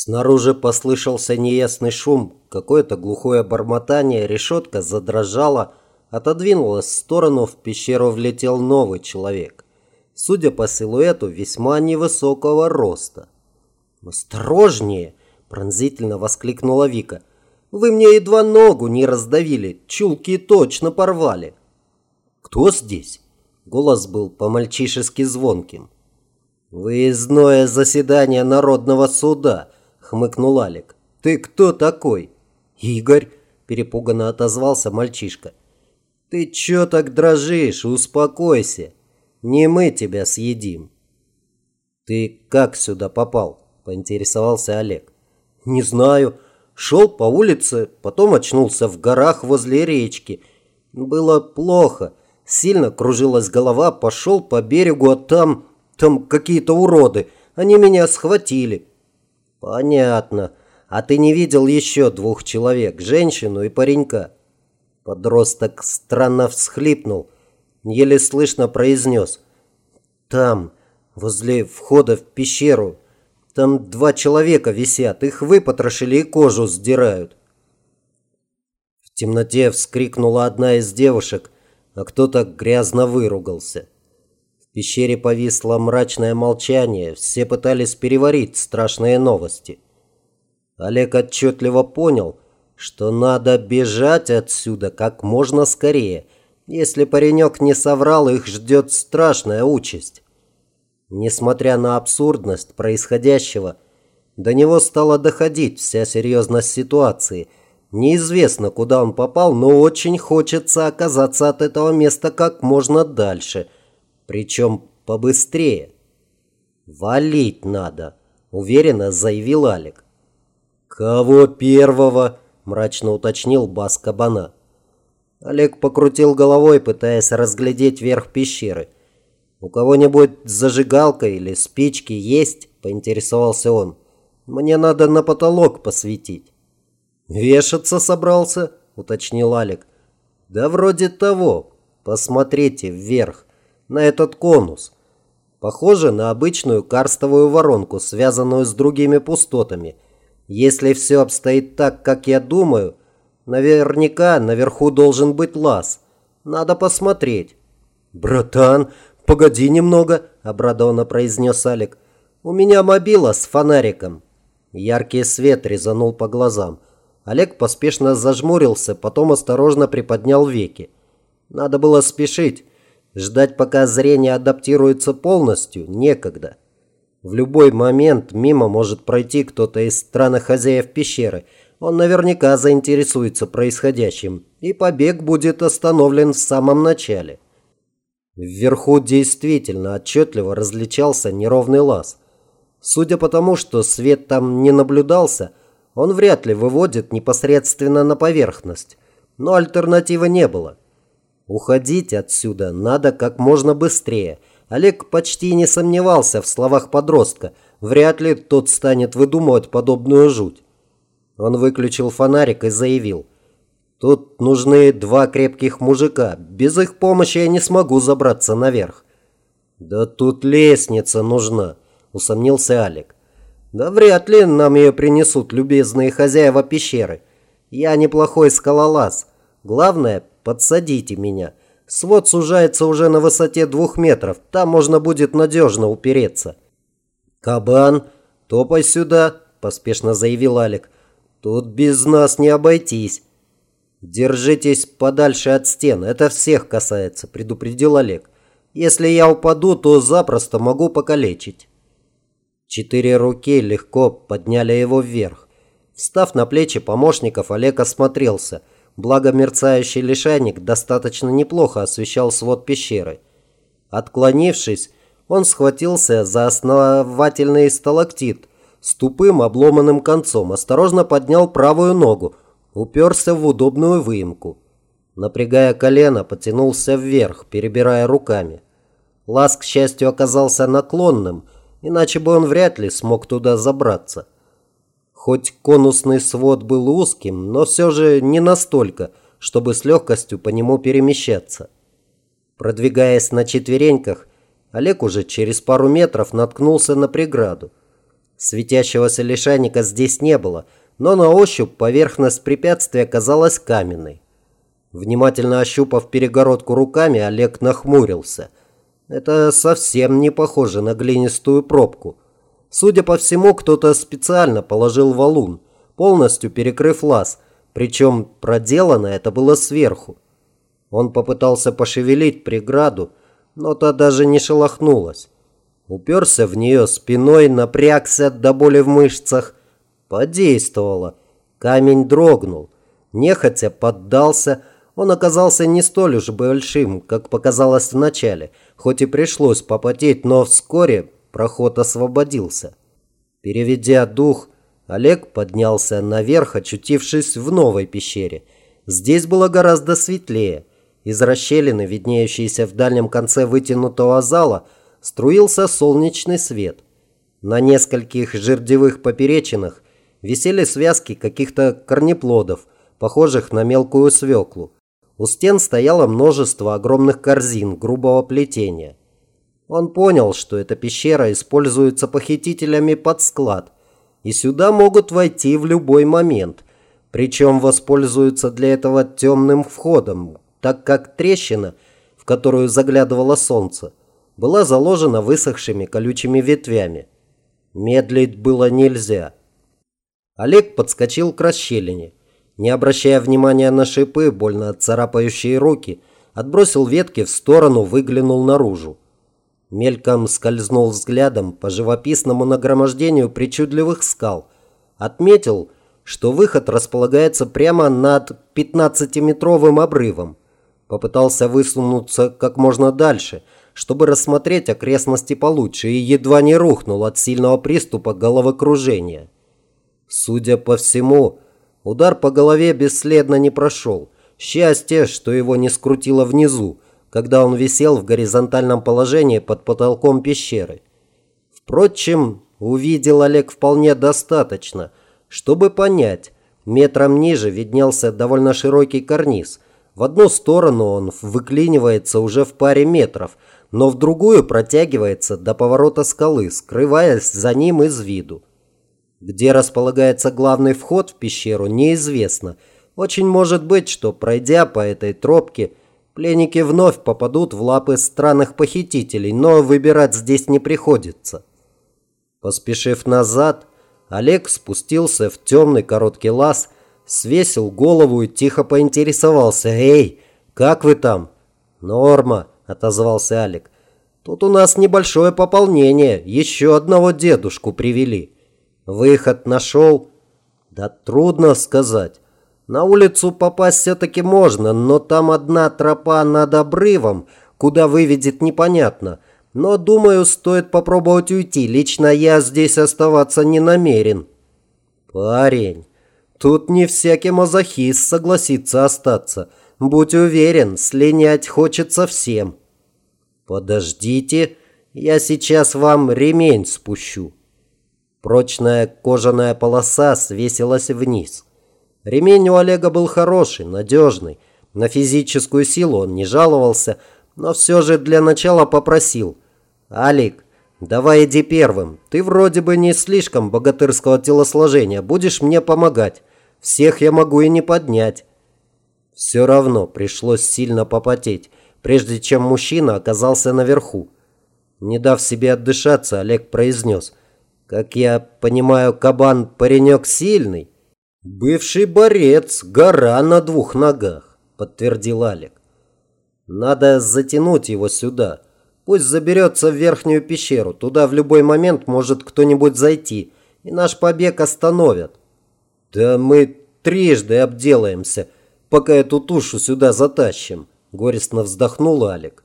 Снаружи послышался неясный шум, какое-то глухое бормотание, решетка задрожала, отодвинулась в сторону, в пещеру влетел новый человек. Судя по силуэту, весьма невысокого роста. «Осторожнее!» – пронзительно воскликнула Вика. «Вы мне едва ногу не раздавили, чулки точно порвали!» «Кто здесь?» – голос был по-мальчишески звонким. «Выездное заседание Народного суда», хмыкнул Алик. «Ты кто такой?» «Игорь», – перепуганно отозвался мальчишка. «Ты чё так дрожишь? Успокойся. Не мы тебя съедим». «Ты как сюда попал?» – поинтересовался Олег. «Не знаю. Шел по улице, потом очнулся в горах возле речки. Было плохо. Сильно кружилась голова, пошел по берегу, а там... Там какие-то уроды. Они меня схватили. «Понятно. А ты не видел еще двух человек, женщину и паренька?» Подросток странно всхлипнул, еле слышно произнес. «Там, возле входа в пещеру, там два человека висят, их выпотрошили и кожу сдирают». В темноте вскрикнула одна из девушек, а кто-то грязно выругался. Пещере повисло мрачное молчание, все пытались переварить страшные новости. Олег отчетливо понял, что надо бежать отсюда как можно скорее. Если паренек не соврал, их ждет страшная участь. Несмотря на абсурдность происходящего, до него стала доходить вся серьезность ситуации. Неизвестно, куда он попал, но очень хочется оказаться от этого места как можно дальше – причем побыстрее. «Валить надо», – уверенно заявил Алик. «Кого первого?» – мрачно уточнил бас кабана. Олег покрутил головой, пытаясь разглядеть верх пещеры. «У кого-нибудь зажигалка или спички есть?» – поинтересовался он. «Мне надо на потолок посветить». «Вешаться собрался?» – уточнил Алик. «Да вроде того. Посмотрите вверх на этот конус. Похоже на обычную карстовую воронку, связанную с другими пустотами. Если все обстоит так, как я думаю, наверняка наверху должен быть лаз. Надо посмотреть. «Братан, погоди немного», – обрадованно произнес Алик. «У меня мобила с фонариком». Яркий свет резанул по глазам. Олег поспешно зажмурился, потом осторожно приподнял веки. Надо было спешить. Ждать, пока зрение адаптируется полностью, некогда. В любой момент мимо может пройти кто-то из странных хозяев пещеры. Он наверняка заинтересуется происходящим, и побег будет остановлен в самом начале. Вверху действительно отчетливо различался неровный лаз. Судя по тому, что свет там не наблюдался, он вряд ли выводит непосредственно на поверхность. Но альтернативы не было. Уходить отсюда надо как можно быстрее. Олег почти не сомневался в словах подростка. Вряд ли тот станет выдумывать подобную жуть. Он выключил фонарик и заявил. «Тут нужны два крепких мужика. Без их помощи я не смогу забраться наверх». «Да тут лестница нужна», – усомнился Алик. «Да вряд ли нам ее принесут любезные хозяева пещеры. Я неплохой скалолаз. Главное, Подсадите меня. Свод сужается уже на высоте двух метров. Там можно будет надежно упереться». «Кабан, топай сюда», – поспешно заявил Алик. «Тут без нас не обойтись». «Держитесь подальше от стен, это всех касается», – предупредил Олег. «Если я упаду, то запросто могу покалечить». Четыре руки легко подняли его вверх. Встав на плечи помощников, Олег осмотрелся – Благо мерцающий лишайник достаточно неплохо освещал свод пещеры. Отклонившись, он схватился за основательный сталактит с тупым обломанным концом, осторожно поднял правую ногу, уперся в удобную выемку. Напрягая колено, потянулся вверх, перебирая руками. Лаз, к счастью, оказался наклонным, иначе бы он вряд ли смог туда забраться. Хоть конусный свод был узким, но все же не настолько, чтобы с легкостью по нему перемещаться. Продвигаясь на четвереньках, Олег уже через пару метров наткнулся на преграду. Светящегося лишайника здесь не было, но на ощупь поверхность препятствия казалась каменной. Внимательно ощупав перегородку руками, Олег нахмурился. Это совсем не похоже на глинистую пробку. Судя по всему, кто-то специально положил валун, полностью перекрыв лаз, причем проделано это было сверху. Он попытался пошевелить преграду, но та даже не шелохнулась. Уперся в нее спиной, напрягся до боли в мышцах. Подействовало. Камень дрогнул. Нехотя поддался. Он оказался не столь уж большим, как показалось вначале, хоть и пришлось попотеть, но вскоре проход освободился. Переведя дух, Олег поднялся наверх, очутившись в новой пещере. Здесь было гораздо светлее. Из расщелины, виднеющейся в дальнем конце вытянутого зала, струился солнечный свет. На нескольких жердевых поперечинах висели связки каких-то корнеплодов, похожих на мелкую свеклу. У стен стояло множество огромных корзин грубого плетения. Он понял, что эта пещера используется похитителями под склад, и сюда могут войти в любой момент, причем воспользуются для этого темным входом, так как трещина, в которую заглядывало солнце, была заложена высохшими колючими ветвями. Медлить было нельзя. Олег подскочил к расщелине. Не обращая внимания на шипы, больно царапающие руки, отбросил ветки в сторону, выглянул наружу. Мельком скользнул взглядом по живописному нагромождению причудливых скал. Отметил, что выход располагается прямо над 15-метровым обрывом. Попытался высунуться как можно дальше, чтобы рассмотреть окрестности получше, и едва не рухнул от сильного приступа головокружения. Судя по всему, удар по голове бесследно не прошел. Счастье, что его не скрутило внизу, когда он висел в горизонтальном положении под потолком пещеры. Впрочем, увидел Олег вполне достаточно, чтобы понять, метром ниже виднелся довольно широкий карниз. В одну сторону он выклинивается уже в паре метров, но в другую протягивается до поворота скалы, скрываясь за ним из виду. Где располагается главный вход в пещеру, неизвестно. Очень может быть, что пройдя по этой тропке, Пленники вновь попадут в лапы странных похитителей, но выбирать здесь не приходится. Поспешив назад, Олег спустился в темный короткий лаз, свесил голову и тихо поинтересовался. «Эй, как вы там?» «Норма», – отозвался Олег. «Тут у нас небольшое пополнение. Еще одного дедушку привели. Выход нашел?» «Да трудно сказать. На улицу попасть все-таки можно, но там одна тропа над обрывом, куда выведет непонятно. Но, думаю, стоит попробовать уйти. Лично я здесь оставаться не намерен. Парень, тут не всякий мазохист согласится остаться. Будь уверен, слинять хочется всем. Подождите, я сейчас вам ремень спущу. Прочная кожаная полоса свесилась вниз. Ремень у Олега был хороший, надежный. На физическую силу он не жаловался, но все же для начала попросил. «Алик, давай иди первым. Ты вроде бы не слишком богатырского телосложения. Будешь мне помогать. Всех я могу и не поднять». Все равно пришлось сильно попотеть, прежде чем мужчина оказался наверху. Не дав себе отдышаться, Олег произнес. «Как я понимаю, кабан паренек сильный?» «Бывший борец, гора на двух ногах», – подтвердил Алик. «Надо затянуть его сюда. Пусть заберется в верхнюю пещеру. Туда в любой момент может кто-нибудь зайти, и наш побег остановят». «Да мы трижды обделаемся, пока эту тушу сюда затащим», – горестно вздохнул Алик.